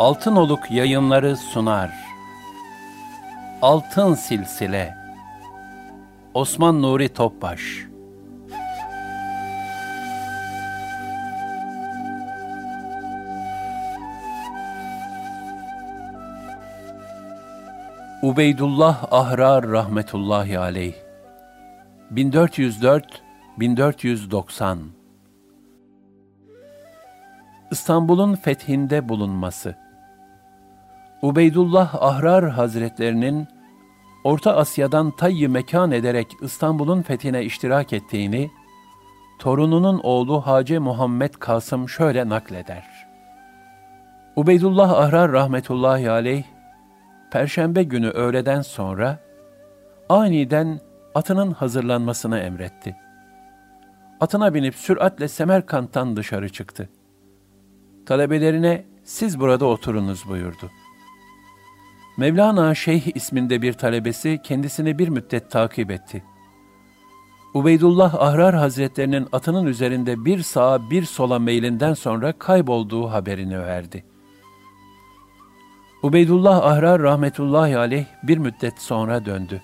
Altınoluk yayınları sunar. Altın Silsile. Osman Nuri Topbaş. Ubeydullah Ahrar rahmetullahi aleyh. 1404 1490 İstanbul'un fethinde bulunması Ubeydullah Ahrar Hazretlerinin Orta Asya'dan tayyi mekan ederek İstanbul'un fethine iştirak ettiğini, torununun oğlu Hacı Muhammed Kasım şöyle nakleder. Ubeydullah Ahrar rahmetullahi aleyh, Perşembe günü öğleden sonra aniden atının hazırlanmasını emretti. Atına binip süratle Semerkant'tan dışarı çıktı. Talebelerine siz burada oturunuz buyurdu. Mevlana Şeyh isminde bir talebesi kendisini bir müddet takip etti. Ubeydullah Ahrar Hazretlerinin atının üzerinde bir sağa bir sola meylinden sonra kaybolduğu haberini verdi. Ubeydullah Ahrar rahmetullahi aleyh bir müddet sonra döndü.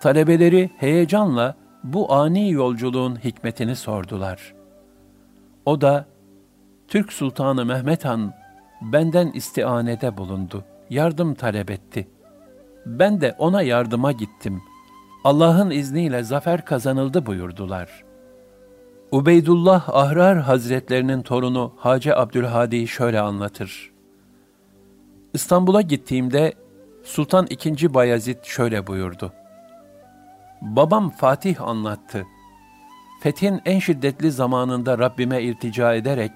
Talebeleri heyecanla bu ani yolculuğun hikmetini sordular. O da, Türk Sultanı Mehmet Han benden istianede bulundu, yardım talep etti. Ben de ona yardıma gittim. Allah'ın izniyle zafer kazanıldı buyurdular. Ubeydullah Ahrar Hazretlerinin torunu Hacı Abdülhadi şöyle anlatır. İstanbul'a gittiğimde Sultan II. Bayezid şöyle buyurdu. Babam Fatih anlattı. Fethin en şiddetli zamanında Rabbime irtica ederek,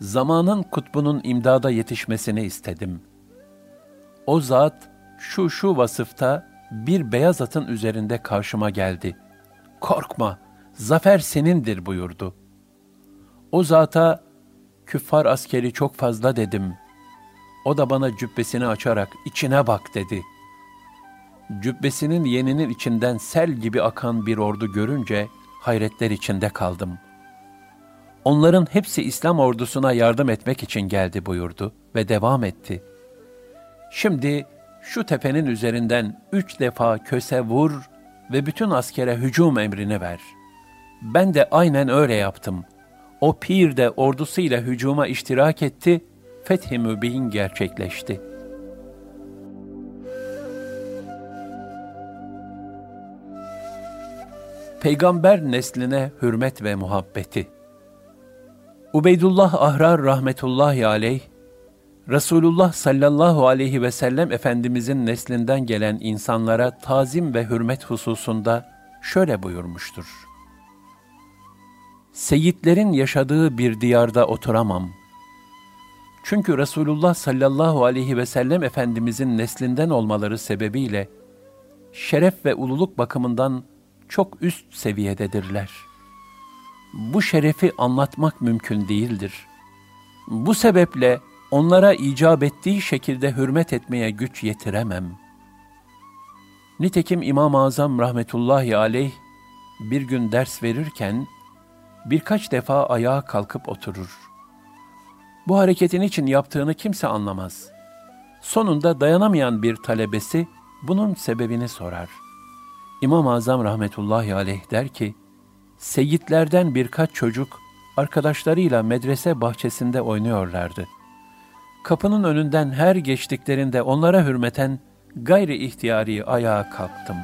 zamanın kutbunun imdada yetişmesini istedim. O zat şu şu vasıfta bir beyaz atın üzerinde karşıma geldi. Korkma, zafer senindir buyurdu. O zata, küffar askeri çok fazla dedim. O da bana cübbesini açarak içine bak dedi. Cübbesinin yeninin içinden sel gibi akan bir ordu görünce hayretler içinde kaldım.'' onların hepsi İslam ordusuna yardım etmek için geldi buyurdu ve devam etti. Şimdi şu tepenin üzerinden üç defa köse vur ve bütün askere hücum emrini ver. Ben de aynen öyle yaptım. O pir de ordusuyla hücuma iştirak etti, fethi mübin gerçekleşti. Peygamber nesline hürmet ve muhabbeti Ubeydullah Ahrar rahmetullahi aleyh, Resulullah sallallahu aleyhi ve sellem Efendimizin neslinden gelen insanlara tazim ve hürmet hususunda şöyle buyurmuştur. Seyitlerin yaşadığı bir diyarda oturamam. Çünkü Resulullah sallallahu aleyhi ve sellem Efendimizin neslinden olmaları sebebiyle şeref ve ululuk bakımından çok üst seviyededirler.'' bu şerefi anlatmak mümkün değildir. Bu sebeple onlara icap ettiği şekilde hürmet etmeye güç yetiremem. Nitekim İmam-ı Azam rahmetullahi aleyh bir gün ders verirken birkaç defa ayağa kalkıp oturur. Bu hareketin için yaptığını kimse anlamaz. Sonunda dayanamayan bir talebesi bunun sebebini sorar. İmam-ı Azam rahmetullahi aleyh der ki, Seyitlerden birkaç çocuk arkadaşlarıyla medrese bahçesinde oynuyorlardı. Kapının önünden her geçtiklerinde onlara hürmeten gayri ihtiyari ayağa kalktım.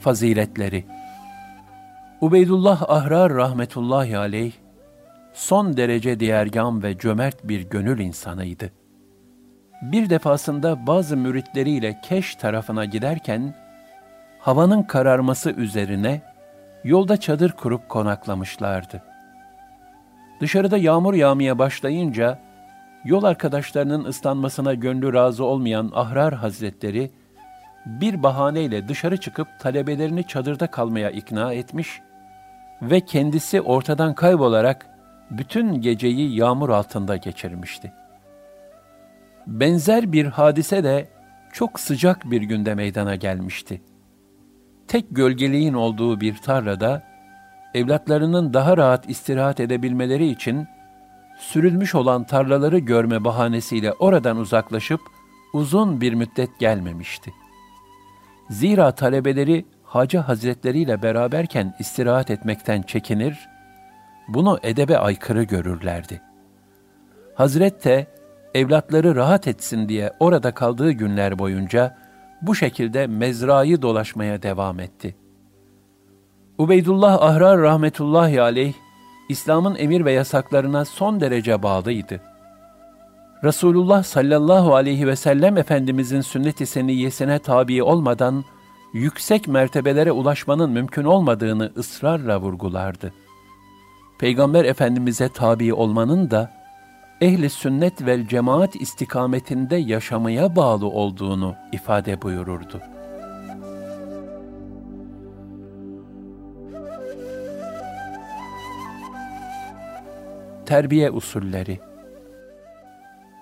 Faziletleri Ubeydullah Ahrar rahmetullahi aleyh, son derece diyergam ve cömert bir gönül insanıydı. Bir defasında bazı müritleriyle Keş tarafına giderken, havanın kararması üzerine yolda çadır kurup konaklamışlardı. Dışarıda yağmur yağmaya başlayınca, yol arkadaşlarının ıslanmasına gönlü razı olmayan Ahrar Hazretleri, bir bahaneyle dışarı çıkıp talebelerini çadırda kalmaya ikna etmiş ve kendisi ortadan kaybolarak bütün geceyi yağmur altında geçirmişti. Benzer bir hadise de çok sıcak bir günde meydana gelmişti. Tek gölgeliğin olduğu bir tarlada, evlatlarının daha rahat istirahat edebilmeleri için, sürülmüş olan tarlaları görme bahanesiyle oradan uzaklaşıp, uzun bir müddet gelmemişti. Zira talebeleri Hacı Hazretleri ile beraberken istirahat etmekten çekinir, bunu edebe aykırı görürlerdi. Hazret de evlatları rahat etsin diye orada kaldığı günler boyunca bu şekilde mezrayı dolaşmaya devam etti. Ubeydullah Ahrar rahmetullahi aleyh, İslam'ın emir ve yasaklarına son derece bağlıydı. Resulullah sallallahu aleyhi ve sellem Efendimizin sünnet-i seniyyesine tabi olmadan, yüksek mertebelere ulaşmanın mümkün olmadığını ısrarla vurgulardı. Peygamber Efendimiz'e tabi olmanın da ehli sünnet vel cemaat istikametinde yaşamaya bağlı olduğunu ifade buyururdu. Terbiye usulleri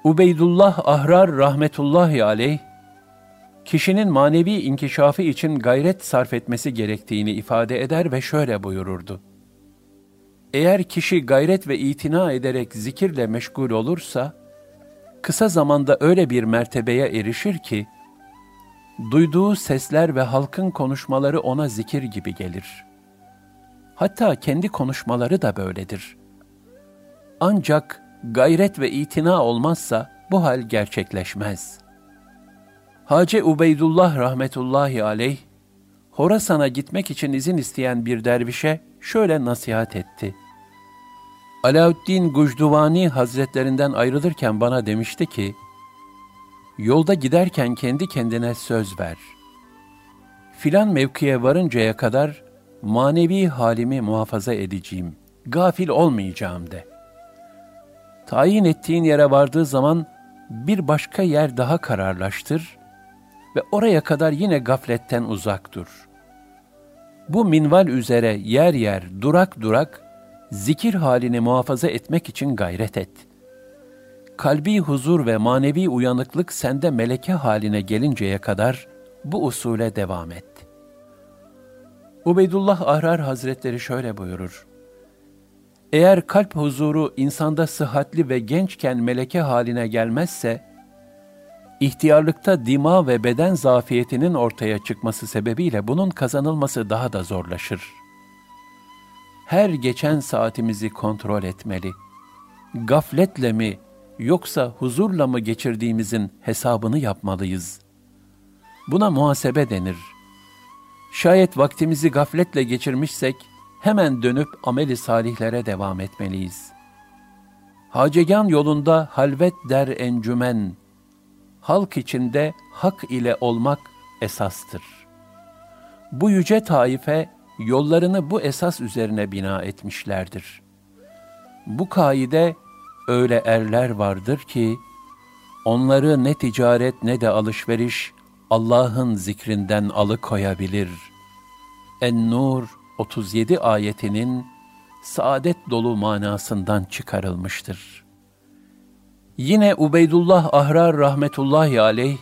Ubeydullah Ahrar rahmetullahi aleyh kişinin manevi inkişafı için gayret sarf etmesi gerektiğini ifade eder ve şöyle buyururdu. Eğer kişi gayret ve itina ederek zikirle meşgul olursa, kısa zamanda öyle bir mertebeye erişir ki, duyduğu sesler ve halkın konuşmaları ona zikir gibi gelir. Hatta kendi konuşmaları da böyledir. Ancak gayret ve itina olmazsa bu hal gerçekleşmez.'' Hacı Ubeydullah rahmetullahi aleyh, Horasan'a gitmek için izin isteyen bir dervişe şöyle nasihat etti. Alaaddin Gucduvani hazretlerinden ayrılırken bana demişti ki, yolda giderken kendi kendine söz ver. Filan mevkiye varıncaya kadar manevi halimi muhafaza edeceğim, gafil olmayacağım de. Tayin ettiğin yere vardığı zaman bir başka yer daha kararlaştır ve oraya kadar yine gafletten uzak dur. Bu minval üzere yer yer, durak durak, zikir halini muhafaza etmek için gayret et. Kalbi huzur ve manevi uyanıklık sende meleke haline gelinceye kadar bu usule devam et. Ubeydullah Ahrar Hazretleri şöyle buyurur. Eğer kalp huzuru insanda sıhhatli ve gençken meleke haline gelmezse, İhtiyarlıkta dima ve beden zafiyetinin ortaya çıkması sebebiyle bunun kazanılması daha da zorlaşır. Her geçen saatimizi kontrol etmeli. Gafletle mi yoksa huzurla mı geçirdiğimizin hesabını yapmalıyız. Buna muhasebe denir. Şayet vaktimizi gafletle geçirmişsek hemen dönüp ameli salihlere devam etmeliyiz. Hacegan yolunda halvet der encümen, halk içinde hak ile olmak esastır. Bu yüce taife yollarını bu esas üzerine bina etmişlerdir. Bu kaide öyle erler vardır ki, onları ne ticaret ne de alışveriş Allah'ın zikrinden alıkoyabilir. En-Nur 37 ayetinin saadet dolu manasından çıkarılmıştır.'' Yine Ubeydullah Ahrar rahmetullahi aleyh,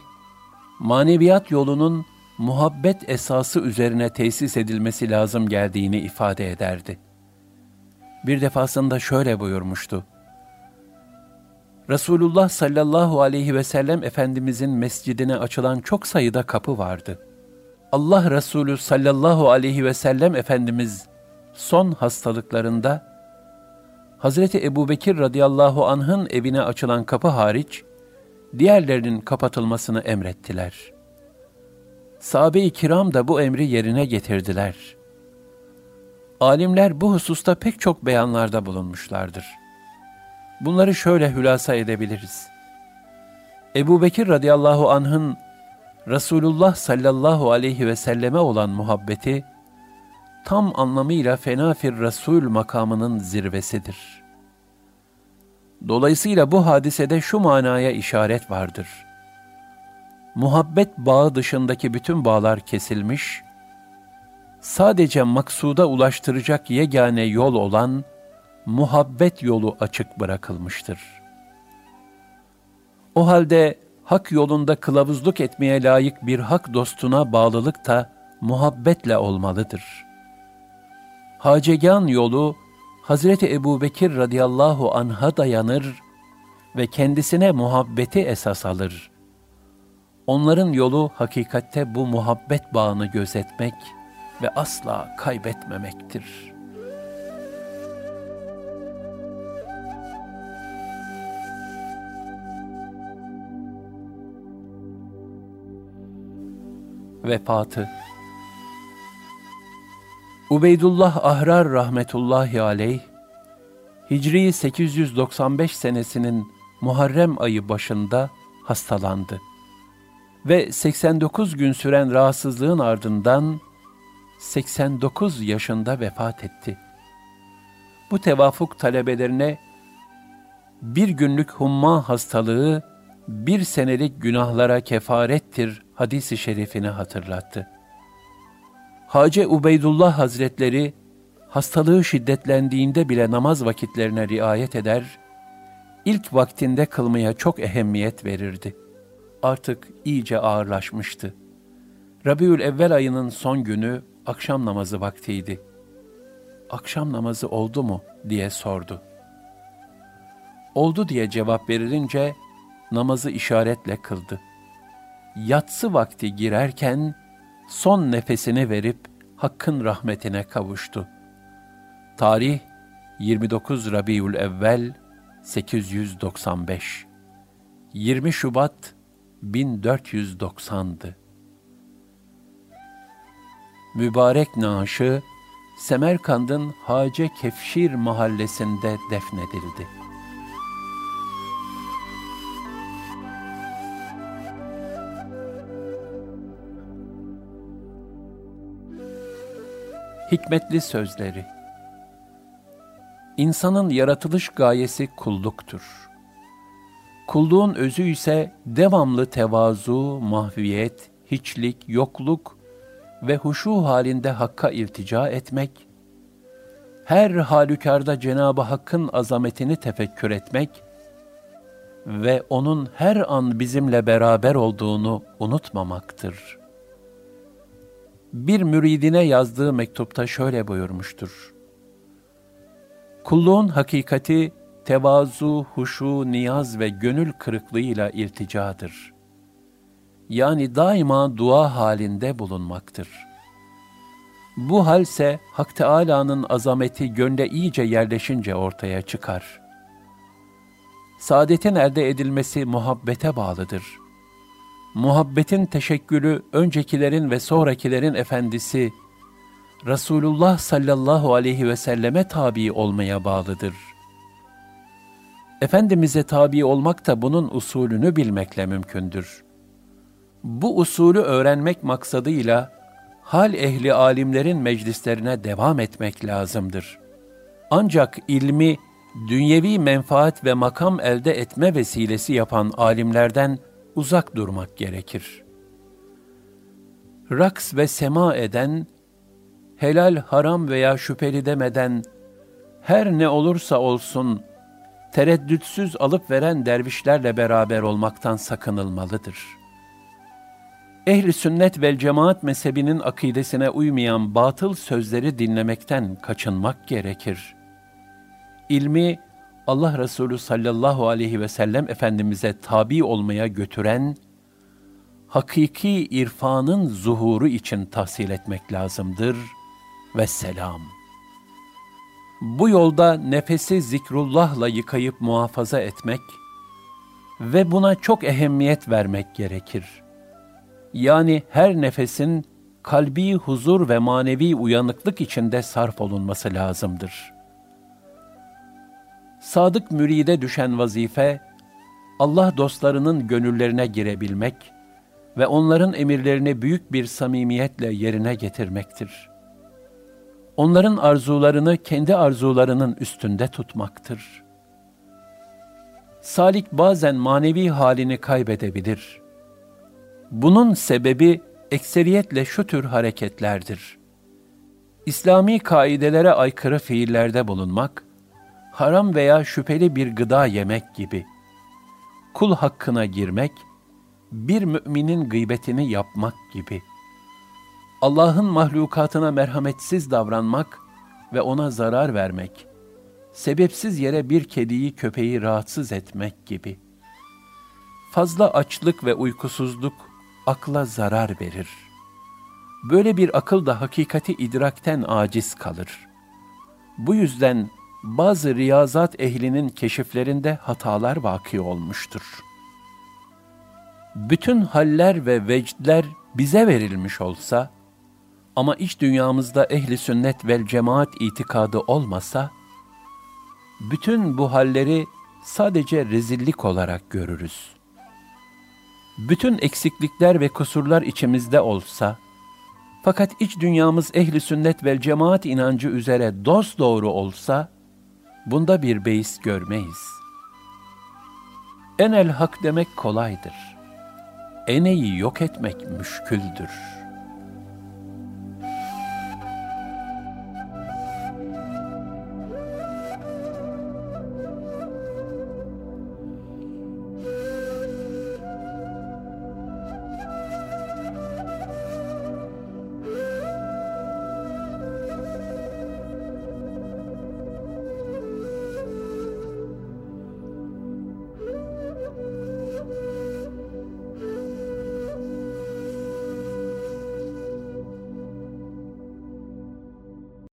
maneviyat yolunun muhabbet esası üzerine tesis edilmesi lazım geldiğini ifade ederdi. Bir defasında şöyle buyurmuştu. Resulullah sallallahu aleyhi ve sellem Efendimizin mescidine açılan çok sayıda kapı vardı. Allah Resulü sallallahu aleyhi ve sellem Efendimiz son hastalıklarında Hazreti Ebubekir radıyallahu anh'ın evine açılan kapı hariç, diğerlerinin kapatılmasını emrettiler. Sahabe-i kiram da bu emri yerine getirdiler. Alimler bu hususta pek çok beyanlarda bulunmuşlardır. Bunları şöyle hülasa edebiliriz. Ebu Bekir radıyallahu anh'ın Resulullah sallallahu aleyhi ve selleme olan muhabbeti, tam anlamıyla fenafir Resul makamının zirvesidir. Dolayısıyla bu hadisede şu manaya işaret vardır. Muhabbet bağı dışındaki bütün bağlar kesilmiş, sadece maksuda ulaştıracak yegane yol olan muhabbet yolu açık bırakılmıştır. O halde hak yolunda kılavuzluk etmeye layık bir hak dostuna bağlılık da muhabbetle olmalıdır. Hacegan yolu Hazreti Ebubekir radıyallahu anh'a dayanır ve kendisine muhabbeti esas alır. Onların yolu hakikatte bu muhabbet bağını gözetmek ve asla kaybetmemektir.'' vefatı. Ubeydullah Ahrar rahmetullahi aleyh, Hicri 895 senesinin Muharrem ayı başında hastalandı ve 89 gün süren rahatsızlığın ardından 89 yaşında vefat etti. Bu tevafuk talebelerine bir günlük humma hastalığı bir senelik günahlara kefarettir hadisi şerifini hatırlattı. Hace Ubeydullah Hazretleri hastalığı şiddetlendiğinde bile namaz vakitlerine riayet eder, ilk vaktinde kılmaya çok ehemmiyet verirdi. Artık iyice ağırlaşmıştı. Rabiül Evvel ayının son günü akşam namazı vaktiydi. Akşam namazı oldu mu diye sordu. Oldu diye cevap verilince namazı işaretle kıldı.'' yatsı vakti girerken son nefesini verip Hakk'ın rahmetine kavuştu. Tarih 29 Rabiül Evvel 895 20 Şubat 1490'dı. Mübarek naaşı Semerkand'ın Hace Kefşir mahallesinde defnedildi. Hikmetli sözleri İnsanın yaratılış gayesi kulluktur. Kulluğun özü ise devamlı tevazu, mahviyet, hiçlik, yokluk ve huşu halinde Hakk'a iltica etmek, her halükarda Cenab-ı Hakk'ın azametini tefekkür etmek ve O'nun her an bizimle beraber olduğunu unutmamaktır.'' Bir müridine yazdığı mektupta şöyle buyurmuştur. Kulluğun hakikati tevazu, huşu, niyaz ve gönül kırıklığıyla ilticadır. Yani daima dua halinde bulunmaktır. Bu halse Hak Teâlâ'nın azameti gönle iyice yerleşince ortaya çıkar. Saadetin elde edilmesi muhabbete bağlıdır.'' Muhabbetin teşekkülü öncekilerin ve sonrakilerin efendisi Resulullah sallallahu aleyhi ve selleme tabi olmaya bağlıdır. Efendimiz'e tabi olmak da bunun usulünü bilmekle mümkündür. Bu usulü öğrenmek maksadıyla hal ehli alimlerin meclislerine devam etmek lazımdır. Ancak ilmi dünyevi menfaat ve makam elde etme vesilesi yapan alimlerden uzak durmak gerekir. Raks ve sema eden, helal, haram veya şüpheli demeden, her ne olursa olsun, tereddütsüz alıp veren dervişlerle beraber olmaktan sakınılmalıdır. Ehli sünnet vel cemaat mezhebinin akidesine uymayan batıl sözleri dinlemekten kaçınmak gerekir. İlmi, Allah Resulü sallallahu aleyhi ve sellem Efendimiz'e tabi olmaya götüren, hakiki irfanın zuhuru için tahsil etmek lazımdır ve selam. Bu yolda nefesi zikrullahla yıkayıp muhafaza etmek ve buna çok ehemmiyet vermek gerekir. Yani her nefesin kalbi huzur ve manevi uyanıklık içinde sarf olunması lazımdır.'' Sadık müride düşen vazife, Allah dostlarının gönüllerine girebilmek ve onların emirlerini büyük bir samimiyetle yerine getirmektir. Onların arzularını kendi arzularının üstünde tutmaktır. Salik bazen manevi halini kaybedebilir. Bunun sebebi ekseriyetle şu tür hareketlerdir. İslami kaidelere aykırı fiillerde bulunmak, haram veya şüpheli bir gıda yemek gibi. Kul hakkına girmek, bir müminin gıybetini yapmak gibi. Allah'ın mahlukatına merhametsiz davranmak ve ona zarar vermek, sebepsiz yere bir kediyi köpeği rahatsız etmek gibi. Fazla açlık ve uykusuzluk akla zarar verir. Böyle bir akıl da hakikati idrakten aciz kalır. Bu yüzden bazı riyazat ehlinin keşiflerinde hatalar vaki olmuştur. Bütün haller ve vecdler bize verilmiş olsa, ama iç dünyamızda ehli sünnet vel cemaat itikadı olmasa, bütün bu halleri sadece rezillik olarak görürüz. Bütün eksiklikler ve kusurlar içimizde olsa, fakat iç dünyamız ehli sünnet vel cemaat inancı üzere dost doğru olsa, bunda bir beis görmeyiz. Enel hak demek kolaydır. Eneyi yok etmek müşküldür.''